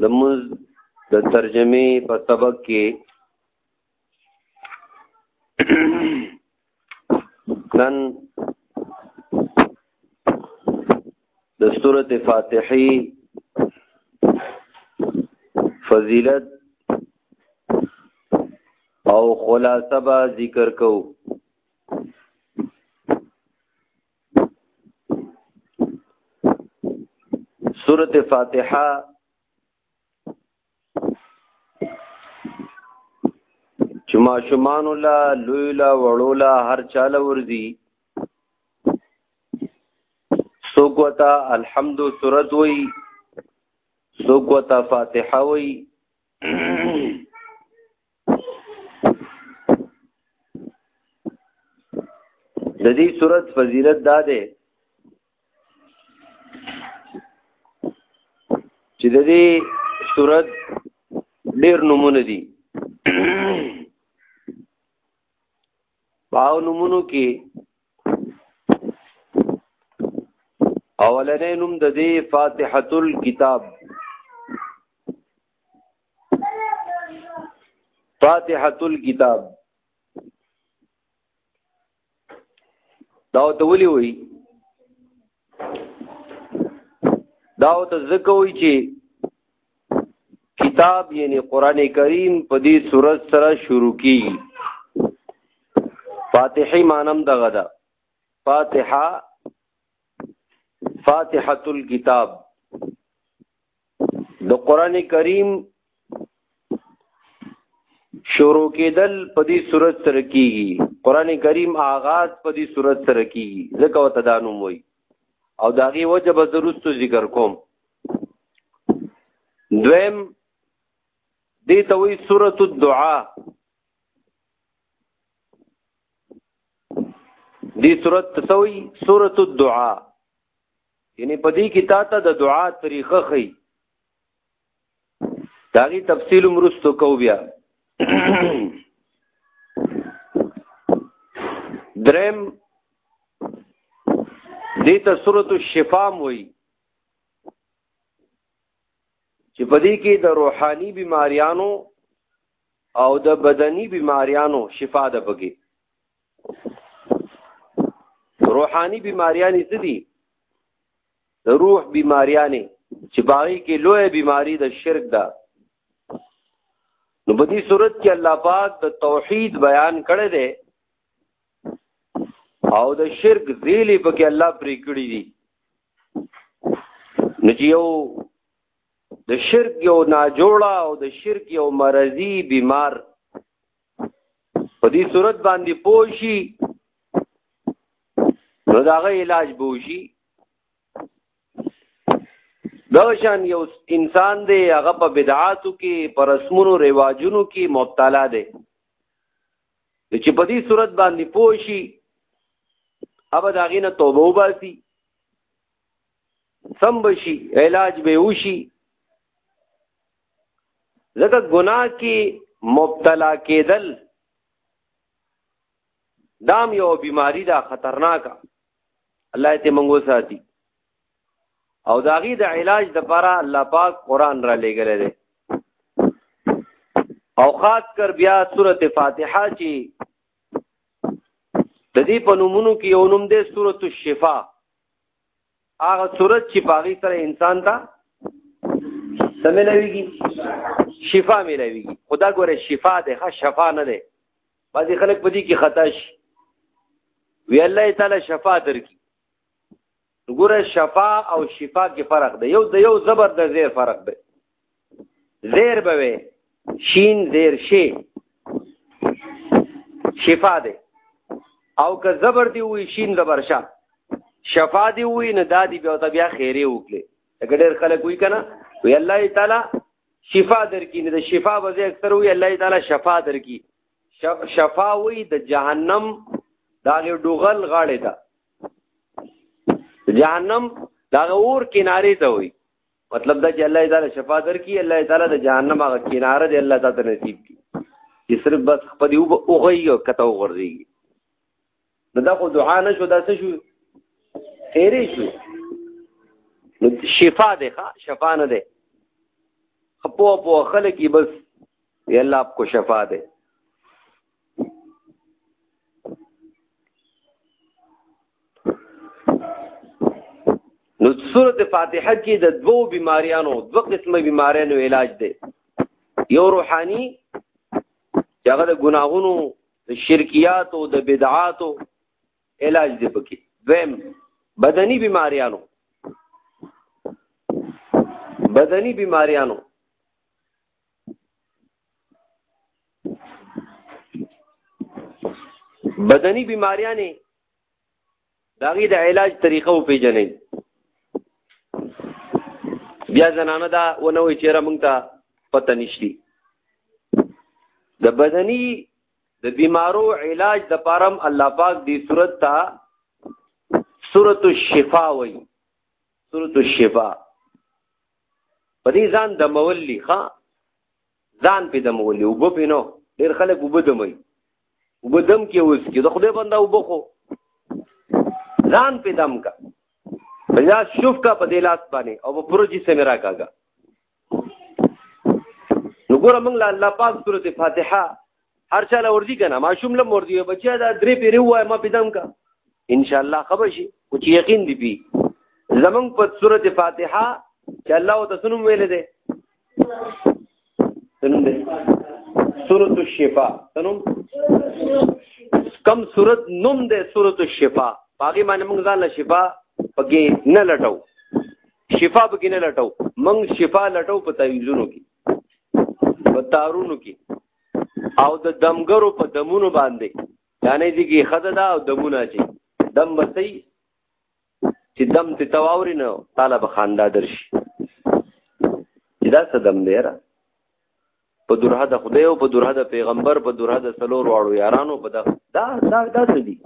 د موز د ترجمه په سبق کې نن د سورته فاتحه فضیلت او خلاصه به ذکر کو سورت فاتحه چې ماشومان لا لوی لا وړو لا هر چاله ورځي څوک وتا الحمد سورت وای څوک وتا فاتحه وای د دې صورت فضیلت دا ده چې د دې صورت ډېر نمونه دي باو نمونو کې اولنې نوم د دې فاتحه الكتاب فاتحه الكتاب دا ته ولي وي دا ته ځکه وي چې کتاب یعنی قران کریم په دې صورت سره شروع کی فاتحه مانم دغه دا فاتحه فاتحه الكتاب د قران کریم شروع کېدل په دې صورت سره کیږي قران کریم آغاز په دې صورت سره کیږي ځکه وته دا نوم وایي او دا غي وجه به زروستو ذکر کوم دویم دې ته وایي سورۃ الدعاء دې صورت تسوي سورۃ الدعاء یعنی په دې کې تا ته د دعا طریقه خي داغي تفصیل مرستو کو بیا درم دې ته سورۃ الشفاء وایي چې په دې کې د روحاني بیماریانو او د بدني بیماریانو شفا ده پکې روحاني بیماریانې څه دي د روح بیماریانې چې باغی کې لوی بیماری د شرک ده نو په دې صورت کې الله پاک د توحید بیان کړی دی او د شرک ذیلې پکې الله پرې کړی دي نو چې یو د شرک یو ناجوړه او د شرک یو مرضی بیمار په دې صورت باندې پوشي نو داغه علاج بوشي دا شان یو انسان دی هغه په بدعاتو کې پر رسمونو رواجونو کې مبتلا دی چې په دې صورت باندې پوشي اوبه دا غینه توبه وباسي سم بشي علاج به وشي ځکه ګناه کې مبتلا کېدل دام یو بیماری دا خطرناکه الله دې موږ وساتي او داغي د علاج د لپاره الله پاک قران را لېګل دي او خاص کر بیا سورته فاتحه چې د دې په نومونو کې یو نوم دی سورته الشفاء هغه صورت چې پاغي سره انسان ته سملاویږي شفا ملاویږي خدا ګوره شفا ده ها شفا نه ده بعضی خلک پدې کې خطا شي وی الله تعالی شفا درکې ګوره شفا او شفا کې فرق ده یو د یو زبر د زیر فرق ده زیر به وي شین زیر شي شفا دی او که زبر دی وي شین زبر شه شفا دی وي نه دادی بیا ته بیا خیره وکړي اګه ډېر خلک وی کنه وی الله تعالی شفا درکې نه د شفا وځي اکثر وی الله تعالی شفا درکې شفا وی د جهنم دا یو ډوغل غاړه ده جهنم دا اور کنارې ته وي مطلب دا چې الله تعالی شفاعت ورکړي الله تعالی د جهنم هغه کناره دی الله تعالی نصیب کړي چې صرف بس خپل یو اوغي او کته وغورځي نو دا خو دعا نه شو دا څه شو خیرې شو نو شفا ده ښا شفا نه ده خپو په خلک بس یا الله اپ کو شفا ده نو سورته فاتحه کې د دوو بیماریانو دوه قسمه بیماریانو علاج دی یو روحاني چې هغه د ګناهونو د شرکیات او د بدعات علاج دی پکې دویم بدني بیماریانو بدني بیماریانو بدني بیماریانې دا غي د علاج طریقه او پیژنې بیا زنانه دا ونه وي چیرې مونږ ته پته نشتی د بدني د بیمارو علاج د پارم الله پاک دی صورت تا سورۃ الشفاء وای سورۃ الشفاء په دې ځان د مولي ښا ځان په د مولي وب په نو ډېر خلک وب دمي وب دم کې اوس کې د خدای بندا وب خو ځان په دم کا بیا شوف کا په دې لاس باندې او په پروجي سمرا کاګه نو ګوره موږ له الله پاک سورته فاتحه هر چا له ورځي کنه ماشوم له ورځي بچیا دا درې پیری وای ما پیدم کا ان شاء الله خبر شي او چې یقین دی پی زمون په سورته فاتحه چې الله او تسنم ویل دي سنم دي سورۃ الشفاء سنم کم سورۃ نوم ده سورۃ الشفاء باقي باندې موږ ځان له شفا پکې نه لټو شفا پکې نه لټو موږ شفا لټو په تعویذونو کې په تارونو کې او د دمګرو په دمونو باندې یعنی دې کې خده دا او دمونه چې دم بسې چې دم ته تواوري نه طالب خاندا درشي دا څه دم دی را په درها د خدای او په درها د پیغمبر په درها د سلور واړو یارانو په دا دا دا دا څه دي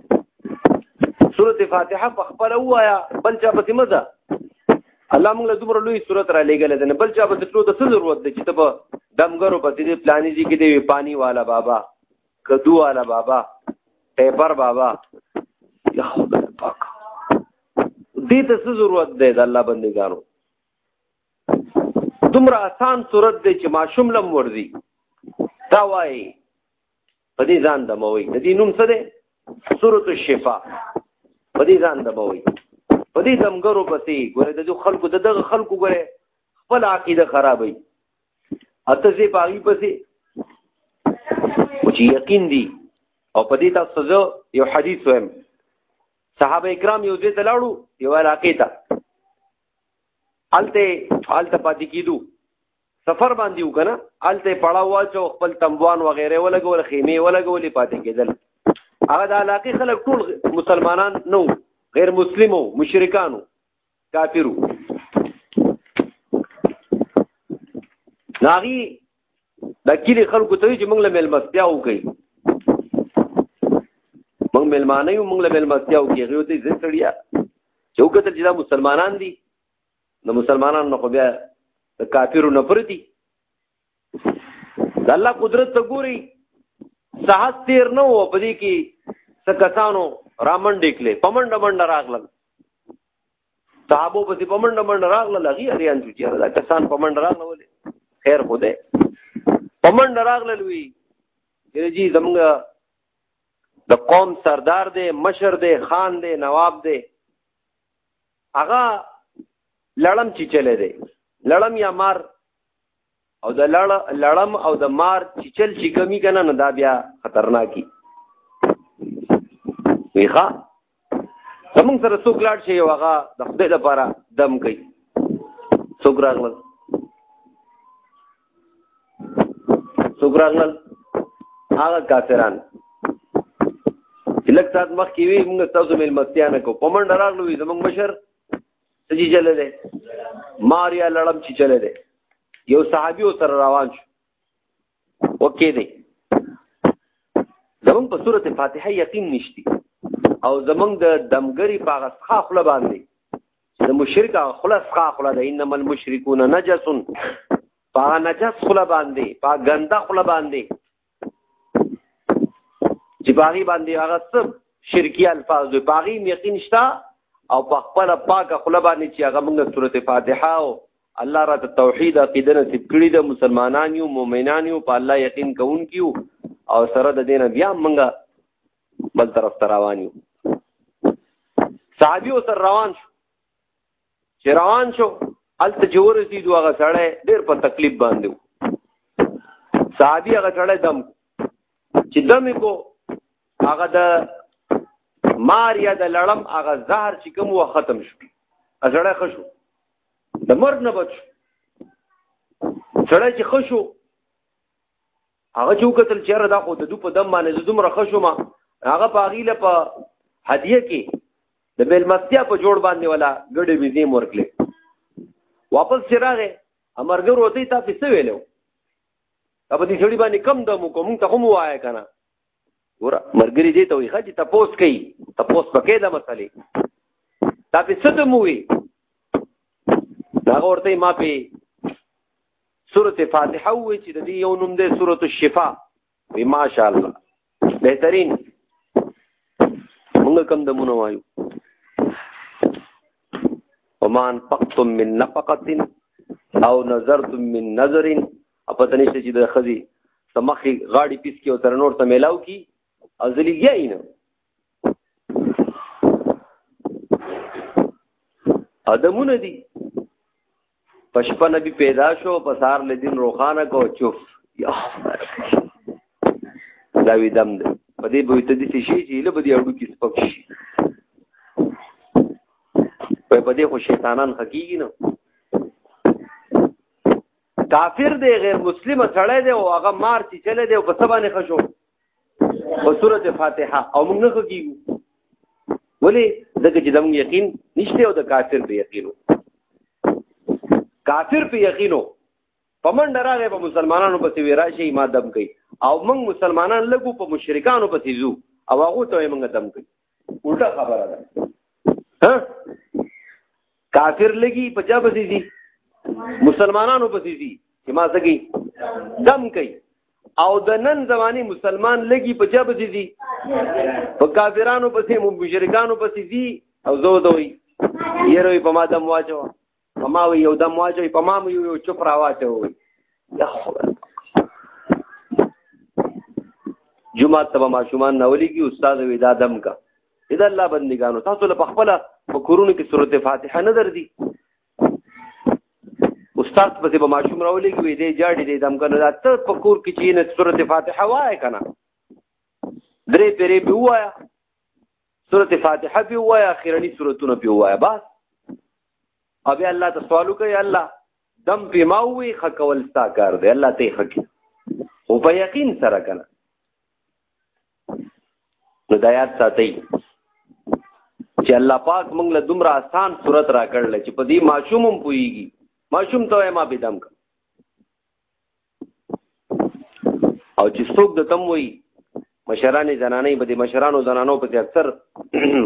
سورته فاتحه په خپل وایا بل چا پسې مزه الله موږ له دومره لوی صورت را لېګل دي بل چا به تلو ته څه ضرورت دی چې ته په دمګرو په دې پلانې دي کې دی پانی والا بابا کدو والا بابا ټیپر بابا یا خدای پاک دې ته څه ضرورت دی د الله بندګانو دومره آسان صورت دی چې ماشوم لم ورزي دا وایي په دې ځان د موي د دې نوم څه دی سورۃ الشفاء په دې ځان د موي په دې دمګرو پسې ګوره د خلکو د دغه خلکو ګوره خپل عقیده خرابوي اته زی پاغي پسې او چې یقین دی او په دې تاسو زه یو حدیث وایم صحابه کرام یو ځای ته لاړو یو علاقې ته الته الته پاتې کیدو سفر باندې وکنه الته پړاو واچو خپل تنبوان و غیره ولګول خیمه ولګولې پاتې کېدل هغه د علاقې خلک ټول مسلمانان نو غیر مسلمو مشرکانو کافرو ناغي د کلی خلکو ته چې موږ له ملمستیا وکړي موږ ملمانه یو موږ له ملمستیا وکړي غوته زه سړیا چې وکړه چې دا مسلمانان دي د مسلمانانو نه خو بیا د کافرو نه پردي د الله قدرت ته ګوري ساعت تیر نه و په دې کې څه کسانو رامنډې کړې په منډه منډه راغلل صحابو پسې په منډه منډه راغلل هغې اریان شو چې دا کسان په منډه راغله ولې خیر خو دی په منډه راغلل وي چې جی زمونږ د قوم سردار دی مشر دی خان دی نواب دی هغه لړم چې چلې دی لړم یا مار او د لړ لړم او د مار چې چل چې کمی کنه نه دا بیا خطرناکي ویخه زمونږ سره څوک لاړ شي یو هغه د خدای لپاره دم کوي څوک راغله څوک راغلل هغه کافران چې لږ ساعت مخکې وي موږ تاسو مېلمستیا نه کوو په منډه راغلو وي زموږ مشر څه چې چلی دی ماریا لړم چې چلی دی یو صحابي ورسره روان شو وکې دی زمونږ په سورته فاتحه یقین نشتی او زمونږ د دمګری په هغه ښه خوله باندې چې مشرک خلاص کا خلا د انما المشركون نجس پا نجس خلا باندې پا ګنده خلا باندې چې باغی باندې هغه څه شرکی الفاظ دی باغی یقین شتا او په خپل پاک خلا باندې چې هغه موږ سورته فاتحه او الله را ته توحید عقیده نصیب کړی د مسلمانان یو مؤمنان یو په الله یقین کوونکیو او سره د دین بیا موږ بل طرف ته روان یو صحابي سره روان شو چې روان شو الته جوړ دي دوه غسړې ډېر په تکلیف باندې صحابي هغه سره دم چې دم کو هغه د مار یا د لړم هغه زهر چې کوم و ختم شو ازړه خشو د مرګ نه بچ سړی چې خشو هغه چې وکتل چې را دا خو د دو په دم باندې زدوم رخه شوم هغه په غیله په هدیه کې د بیل مستیا په جوړ باندې ولا ګډې بيزي مورکلې واپس چراغه امرګر وته تا پیسې ویلو اب دې سړي باندې کم د مو کوم ته هم وایې کنه ګور مرګري دې ته وي خاجي تپوس کوي تپوس پکې دا مسلې تا پیسې ته مو وي دا ورته ما په سورت فاتحه وی چې د دې یو نوم دی سورت الشفاء وی ماشاء الله بهترین موږ کم د مونږ وایو ومان فقتم من نفقه او نظرتم من نظر په تنشته چې د خزي سمخي غاړي پیس کې او تر نور ته ملاو کی ازلی یې نه ادمونه دي پشپا نبی پیدا شو په سار له دین روخانه کو چوف یا دا وی دم دی په دې بوې ته دې شي چې له بدی اړو کې سپک شي په بدی خو شیطانان حقيقي نه کافر دی غیر مسلم سړی دی او هغه مار چې چلے دی او په سبا نه خشو په سورته فاتحه او موږ نه کیږو ولی دغه چې زموږ یقین نشته او د کافر په یقینو کافر په یقینو پمن دراغه په مسلمانانو پسې وی راشي ما دم کوي او موږ مسلمانان لګو په مشرکانو پسې زو او هغه ته موږ دم کوي الټه خبره ده ها کافر لګي په چا بسې دي مسلمانانو بسې دي چې ما سګي دم کوي او د نن زماني مسلمان لګي په چا بسې دي په کافرانو بسې مشرکانو بسې دي او زو دوی یره په ما دم واچو په ما وی یو دم واچوي په ما مې یو چپ راواچوي جمعه ته ما شومان نه ولېږي استاد وی دا دم کا اذا الله بندګانو تاسو له خپل فکرونو کې سورته فاتحه نه درځي استاد په دې به ماشوم راولېږي وی دې جاړي دې دم کنه دا ته په کور کې چې نه سورته فاتحه وای کنه درې پرې به وایا سورته فاتحه به وایا اخیرنی سورتونه به وایا بس او بیا الله ته سوال وکړي الله دم په ما وی خکول ستا کار دی الله ته خکی او په یقین سره کنه نو د آیات ساتي چې الله پاک موږ له دومره آسان صورت را کړل چې په دې ماشوم هم پويږي ماشوم ته ما بيدم کړ او چې څوک د تم وي مشرانې زنانې به د مشرانو زنانو په اکثر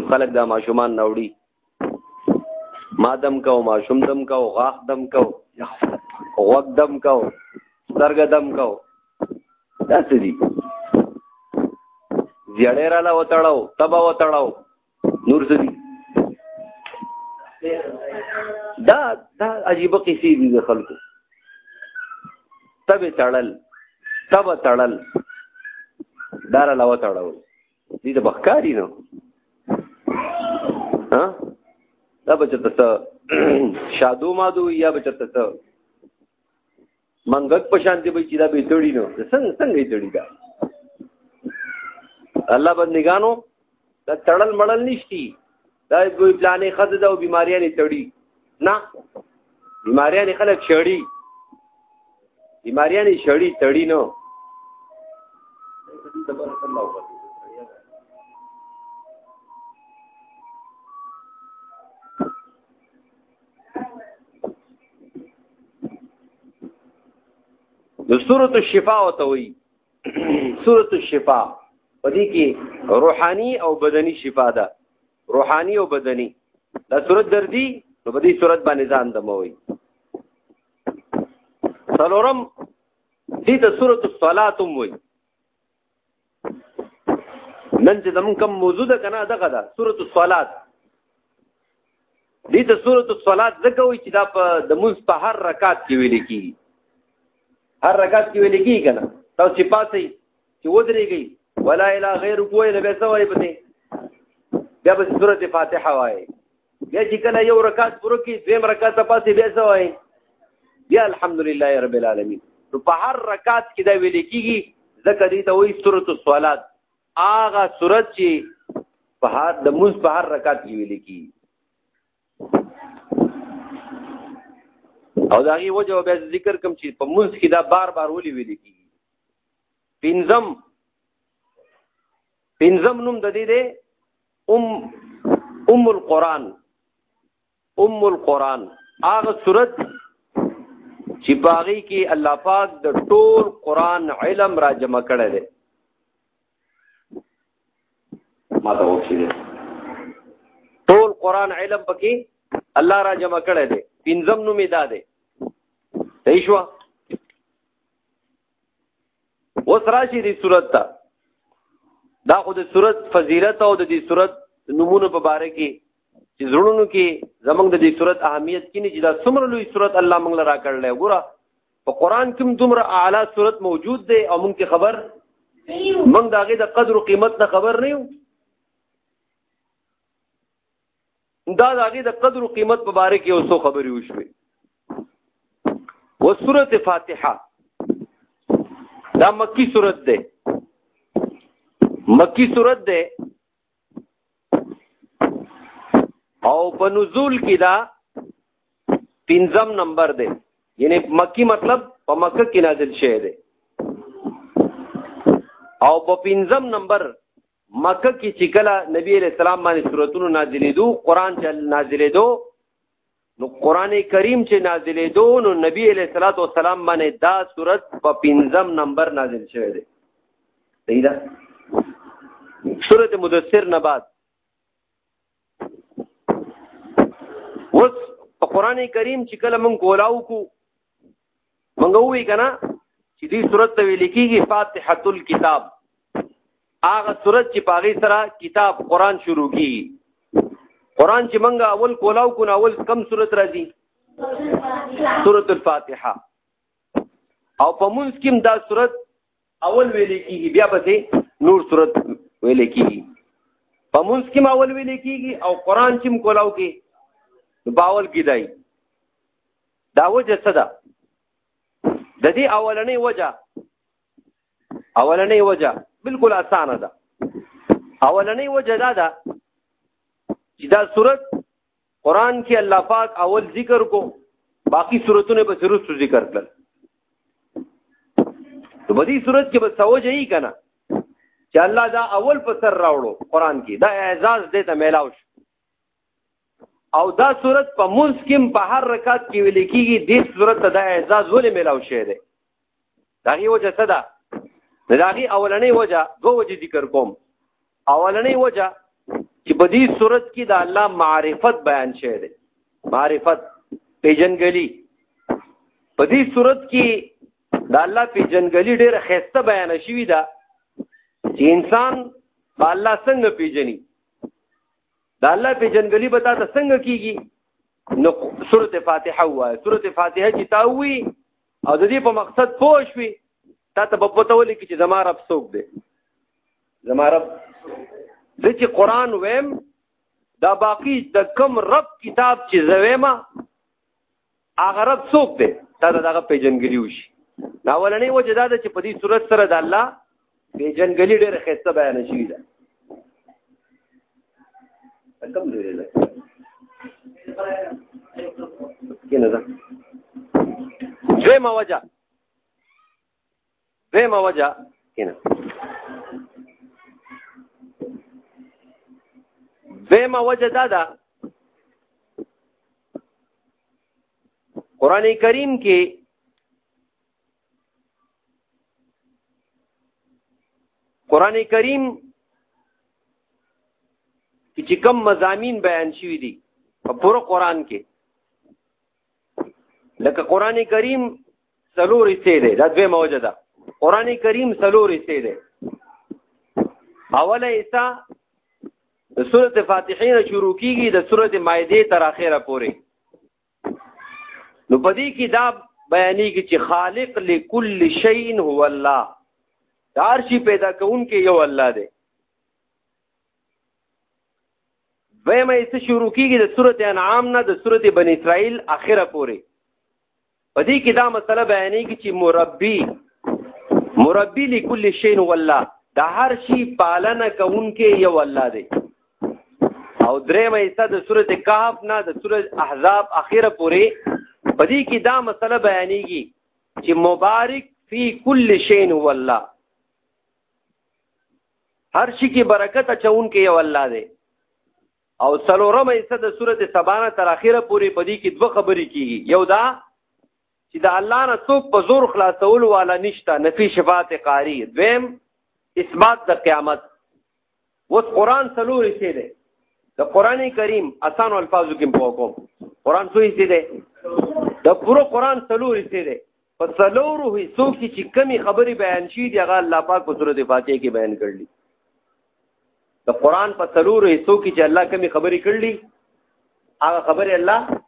خلک دا ماشومان راوړي ما دم کو ماشوم دم کو غاخ دم کو غوږ دم کو سترګه دم کو دا څه دي زیړې را لا وتړاو تبا وتړاو نور څه دي دا دا عجیب قصې دي د خلکو تبه تړل تبه تړل دار لو تړل دي د بخکاری نو ها دا بچته شادو مادو یا بچته منګک په شان دی به چې دا به تړي نو څنګه څنګه تړي دا الله بندگانو دا تړل مړل نشتی دا دوی پلانې خزه دا او بیماریاں نه تړي نه بیماریاں نه خلک شړي بیماریاں نه شړي تړي نو د سورۃ الشفاء ته وایي سورۃ الشفاء په دې کې روحاني او بدني شفا ده روحاني او بدني دا سورۃ دردي نو په دې سورۃ باندې ځان دموي څلورم دې ته سورۃ الصلات هم وایي نن چې زمون کوم موضوع ده کنه دغه ده سورۃ الصلات دې ته سورۃ الصلات دغه وی چې دا په د موز په هر رکعت کې ویل کی هر رکعت کې ویل کی کنه تاسو چې پاتې چې ودرېږي ولا اله غیر کوی نه به سوې پته بیا به سورۃ فاتحه وایي بیا چې کله یو رکعت پوره کی دویم رکعت پاسې بیا څه وایي بیا الحمدلله رب العالمین نو په هر رکعت کې دا ویل کیږي ذکر دې ته وایي سورۃ الصلات آغا سورۃ چې په هر د موږ په هر رکعت کې ویل کیږي او دا غي وجه بیا ذکر کوم چې په موږ کې دا بار بار ولي ویل کیږي پنځم پنځم نوم د دې دی ام ام القران ام القران هغه صورت چې باغی کې الله پاک د ټول قران علم را جمع کړی دی ما ته وکړي ټول قران علم پکې الله را جمع کړی دی پنځم نوم یې دا دی صحیح شو اوس راشي دې صورت ته دا خو د صورت فضیلت او د دې صورت نمونه په باره کې چې زړونو کې زمنګ د دې صورت اهمیت کینی چې دا څومره لوی صورت الله موږ لرا کړل ګوره په قران کې دومره اعلی صورت موجود دی او موږ ته خبر موږ داغه د قدر او قیمت نه خبر نه یو دا د هغې د قدر و قیمت په باره کې یو څو خبرې وشوې و سورت فاتحه دا مکی سورت ده مکی سورت ده او په نزول کې دا پنځم نمبر ده یعنی مکی مطلب په مکه کې نازل شوی دی او په پنځم نمبر مکه کې چې کله نبی علیہ السلام باندې سوراتونو نازلېدو قران چې نازلېدو نو قران کریم چې نازلېدو نو نبی علیہ الصلوۃ والسلام باندې دا سورت په پنځم نمبر نازل شوه دی صحیح ده سورت مدثر نه بعد اوس په قران کریم چې کله مونږ کولاو کو مونږ وی کنه چې دې صورت ته ویل کېږي فاتحه الكتاب هغه صورت چې پاغي سره کتاب قران شروع کی قران چې مونږ اول کولاو کو اول کم صورت راځي سورۃ الفاتحه او په مونږ کې دا صورت اول ویل کېږي بیا به نور صورت ویل کېږي په مونږ کې اول ویل کېږي او قران چې مونږ کولاو کې باول کې دی دا وجه څه ده د دې اولنې وجه اولنې وجه بالکل اسانه ده اولنې وجه دا ده چې دا صورت قران کې الله پاک اول ذکر کو باقی صورتونه به ضرور ذکر کړل نو په دې صورت کې به سوجه یې کنه چې الله دا اول په سر راوړو قران کې دا اعزاز دې ته میلاو شو او دا صورت په منځ کې په هر رکعت کې ویل کېږي دې صورت ته دا اعزاز ولې ملاو شوی دی دا هی وجه څه ده دا هی اولنې وجه دوه وجې ذکر کوم اولنې وجه چې په دې صورت کې د الله معرفت بیان شوی دی معرفت پیجنګلی په دې صورت کې د الله پیجنګلی ډېر خسته بیان شوی دا چې انسان په الله څنګه پیجني دا الله په جنګلی به تاسو څنګه کیږي نو سورته فاتحه وای سورته فاتحه چې تاوي او د دې په مقصد پوه شوي تا ته په پته ولي چې زما رب څوک دی زما رب زه چې قران ویم دا باقی د کم رب کتاب چې زویما هغه رب څوک دی دا دغه پیژنګلی وشي دا ولنې وجه دا ده چې په دې صورت سره د الله پیژنګلی ډېر خسته بیان شي دا کوم دی له کینه دا زموږ وجه دویمه وجه کینه دویمه وجه دا ده قران کریم کې قران کریم چې کوم مزامین بیان شوی دي په پوره قران کې لکه قران کریم سلور حصے دی دا دوی موجه ده قران کریم سلور حصے دی اوله حصہ د سورته فاتحه نه شروع کیږي د سورته مائده تر اخره پورې نو پدې کې دا بیانېږي چې خالق لكل شيء هو الله دار شي پیدا کون کې یو الله دی دویمه یې څه شروع کېږي د سورت انعام نه د سورت بن اسرائیل آخره پورې په دې کې دا مسله بیانېږي چې مربي مربي لکل شی هو الله د هر شي پالنه کوونکی یو الله دی او درېمه یې د سورت کهف نه د سورت احزاب آخره پورې په دې کې دا مسله بیانېږي چې مبارک فی کل شی هو الله هر شي کې برکت اچون کې یو الله دی او څلورمه حصہ د سورته سبانه تر اخره پورې پدې کې دوه خبرې کیږي یو دا چې د الله نه څوک په زور خلاصول والا نشته نفي شفاعت قاری دویم اثبات د قیامت اوس قران څلور حصے دی د قران کریم اسان الفاظو کې په کوم قران څو حصے دی د پورو قران څلور حصے دی په څلور حصو کې چې کمی خبري بیان شي دی هغه الله پاک په سورته فاتحه کې بیان کړل د قران په څلور حصو کې چې الله کمی خبري کړل هغه خبره الله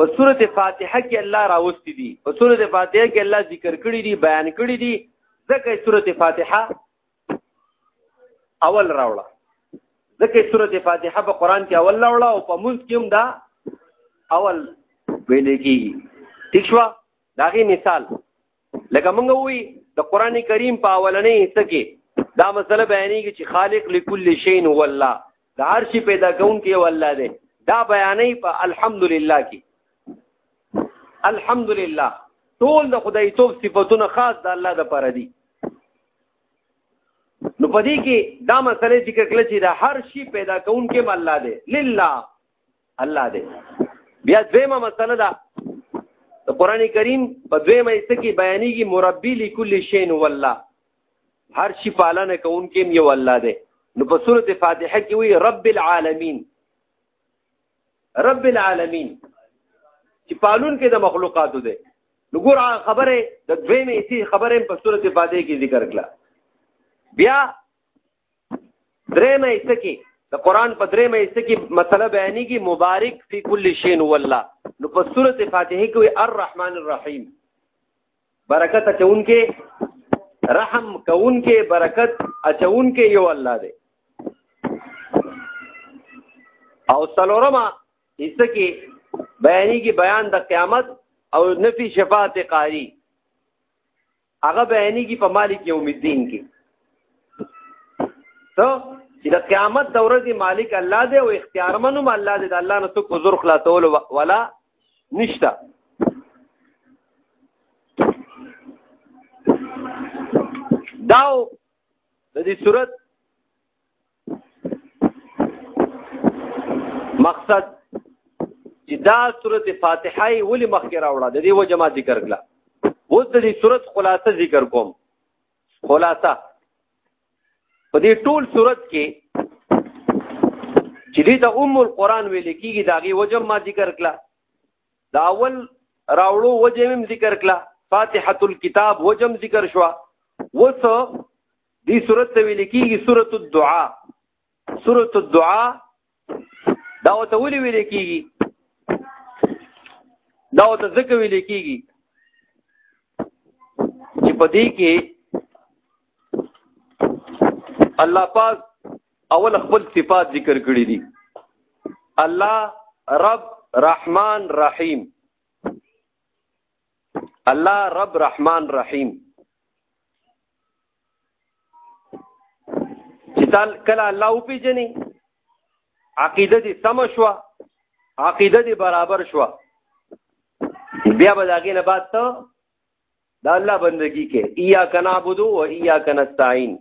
په سورته فاتحه کې الله راوستي دي په سورته فاتحه کې الله ذکر کړی دي بیان کړی دي ځکه سورته فاتحه اول راوړه ځکه سورته فاتحه په قران کې اول راوړه او په منځ کې هم دا اول ویل کېږي ٹھیک شو دا غي مثال لکه موږ وی د قران کریم په اولنې حصہ کې دا مسله بیانېږي چې خالق لكل شی هو الله دا هر شي پیدا کون کې هو الله دی دا بیانې په الحمدلله کې الحمدلله ټول د خدای توب صفاتونه خاص د الله د پاره دي نو پدې کې دا مسله چې کله چې دا هر شی پیدا کون کې الله دی لله الله دی بیا دویمه مسله ده د قران کریم په دویمه ایسه کې بیانېږي مربی لكل شین والله هر شي پالنه کوونکې یو الله دی نو په سورته فاتحه کې وی رب العالمین رب العالمین چې پالون کې د مخلوقاتو دی نو ګور خبره د دوی مې اسی خبره په صورت فاتحه کې ذکر کړه بیا درې مې ایسه کې د قران په درې مې ایسه کې مسله بیانې کې مبارک فی کل شین والله نو په صورت فاتحه کې الرحمن الرحیم برکت اچونکي رحم کوونکي برکت اچونکي یو الله دی او سلورما حصہ کې بیانې کې بیان د قیامت او نفي شفاعت قاری هغه بیانې کې په مالک یوم الدین کې ته چې د قیامت د ورځې مالک الله دی او اختیارمنو الله دی د الله نه څوک زور خلاصول ولا نشته داو د دې صورت مقصد چې دا صورت فاتحه ولې مخکې راوړه د دې وجه ما ذکر کړه اوس د دې صورت خلاصه ذکر کوم خلاصه په دې ټول صورت کې چې دې ته ام القرآن ویل کېږي دا غي وجه ما ذکر کړه دا اول راوړو وجه هم ذکر کړه فاتحه الكتاب وجم ذکر شو وس دې صورت ته ویل کېږي سورۃ الدعاء سورۃ الدعاء دا وته ولي ویل کیږي دا وته ځکه ویل کیږي چې په دې کې الله پاک اول خپل صفات ذکر کړی دي الله رب رحمان رحیم الله رب رحمان رحیم چې تل کله الله او پیجنې عقیده دې سم شو عقیده دې برابر شو بیا به داګه نه بعد ته دا الله بندگی کې ایا کنا عبدو و ایا کنا استعين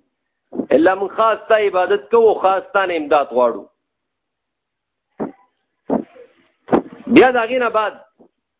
الا من خاص ته عبادت کوو خاص ته امداد غواړو بیا داګه نه بعد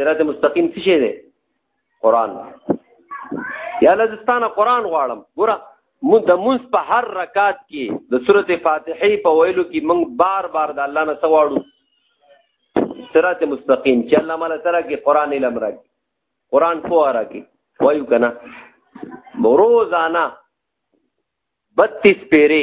صراط مستقیم څه شی دی قران یا لزستانه قران غواړم ګوره مون د مونږ په هر رکعت کې د سورته فاتحه په ویلو کې مونږ بار بار د الله نه سواړو صراط مستقیم چې الله مال سره کې قران علم راکې قران پوه راکې وایو کنه روزانه 32 پیری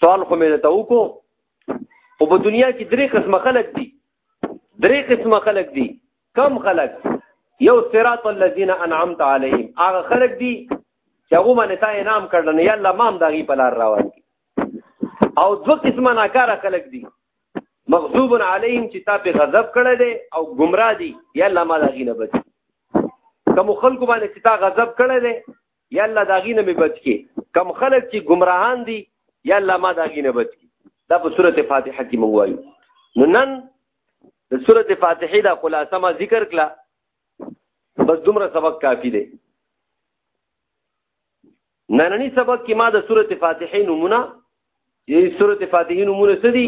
سوال خو مې ته وکړو او په دنیا کې درې قسمه خلک دي درې قسمه خلک دي کم خلک یو صراط الذين انعمت عليهم هغه خلک دي چې هغه باندې تا انعام کړل یا الله مام دغه په لار راوړي او دو قسمه ناکاره خلک دي مغضوب علیهم چې تا په غضب کړی دی او گمراه دي یا الله ما دا غینه بچ کوم خلکو باندې چې تا غضب کړی دی یا الله دا غینه می بچ کی کم خلک چې گمراهان دي یا الله ما دا غینه بچ کی دا په سورته فاتحه کې مونږ وایو نو نن د سورته فاتحه دا خلاصه ما ذکر کړه بس دومره سبق کافی دی نننی سبق کې ما د سورته فاتحه نمونه یې سورته فاتحه نمونه څه دي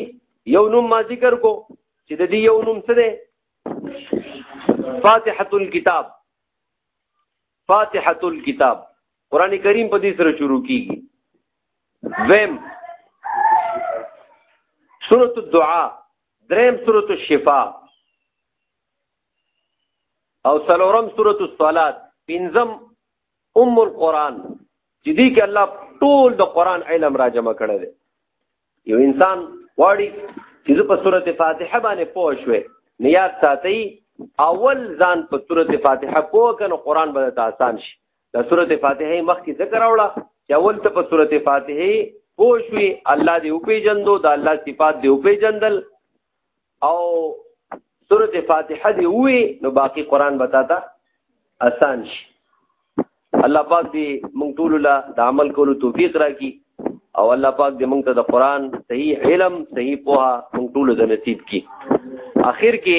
یو نوم ما ذکر کو چې د دې یو نوم څه دی فاتحه الكتاب فاتحه الكتاب قران کریم په دې سره شروع کیږي ویم سورۃ الدعاء دریم سورۃ الشفاء او سلورم سورۃ الصلات پنځم ام القران چې دې کې الله ټول د قران علم را جمع کړی دی یو انسان واړي چې په سورته فاتحه باندې پوه شوي نه یاد ساتي اول ځان په سورته فاتحه پوه کنه قران به ته آسان شي د سورته فاتحه مخکې ذکر اوړه چې اول ته په سورته فاتحه پوه شوي الله دې وپیجندو د الله صفات دې وپیجندل او سورته فاتحه دی وی نو باقی قران بتا تا آسان شي الله پاک دې مونږ ټول له د عمل کولو توفیق راکړي او الله پاک دې مونږ ته د قران صحیح علم صحیح پوها مونږ ټول د نصیب کړي اخر کې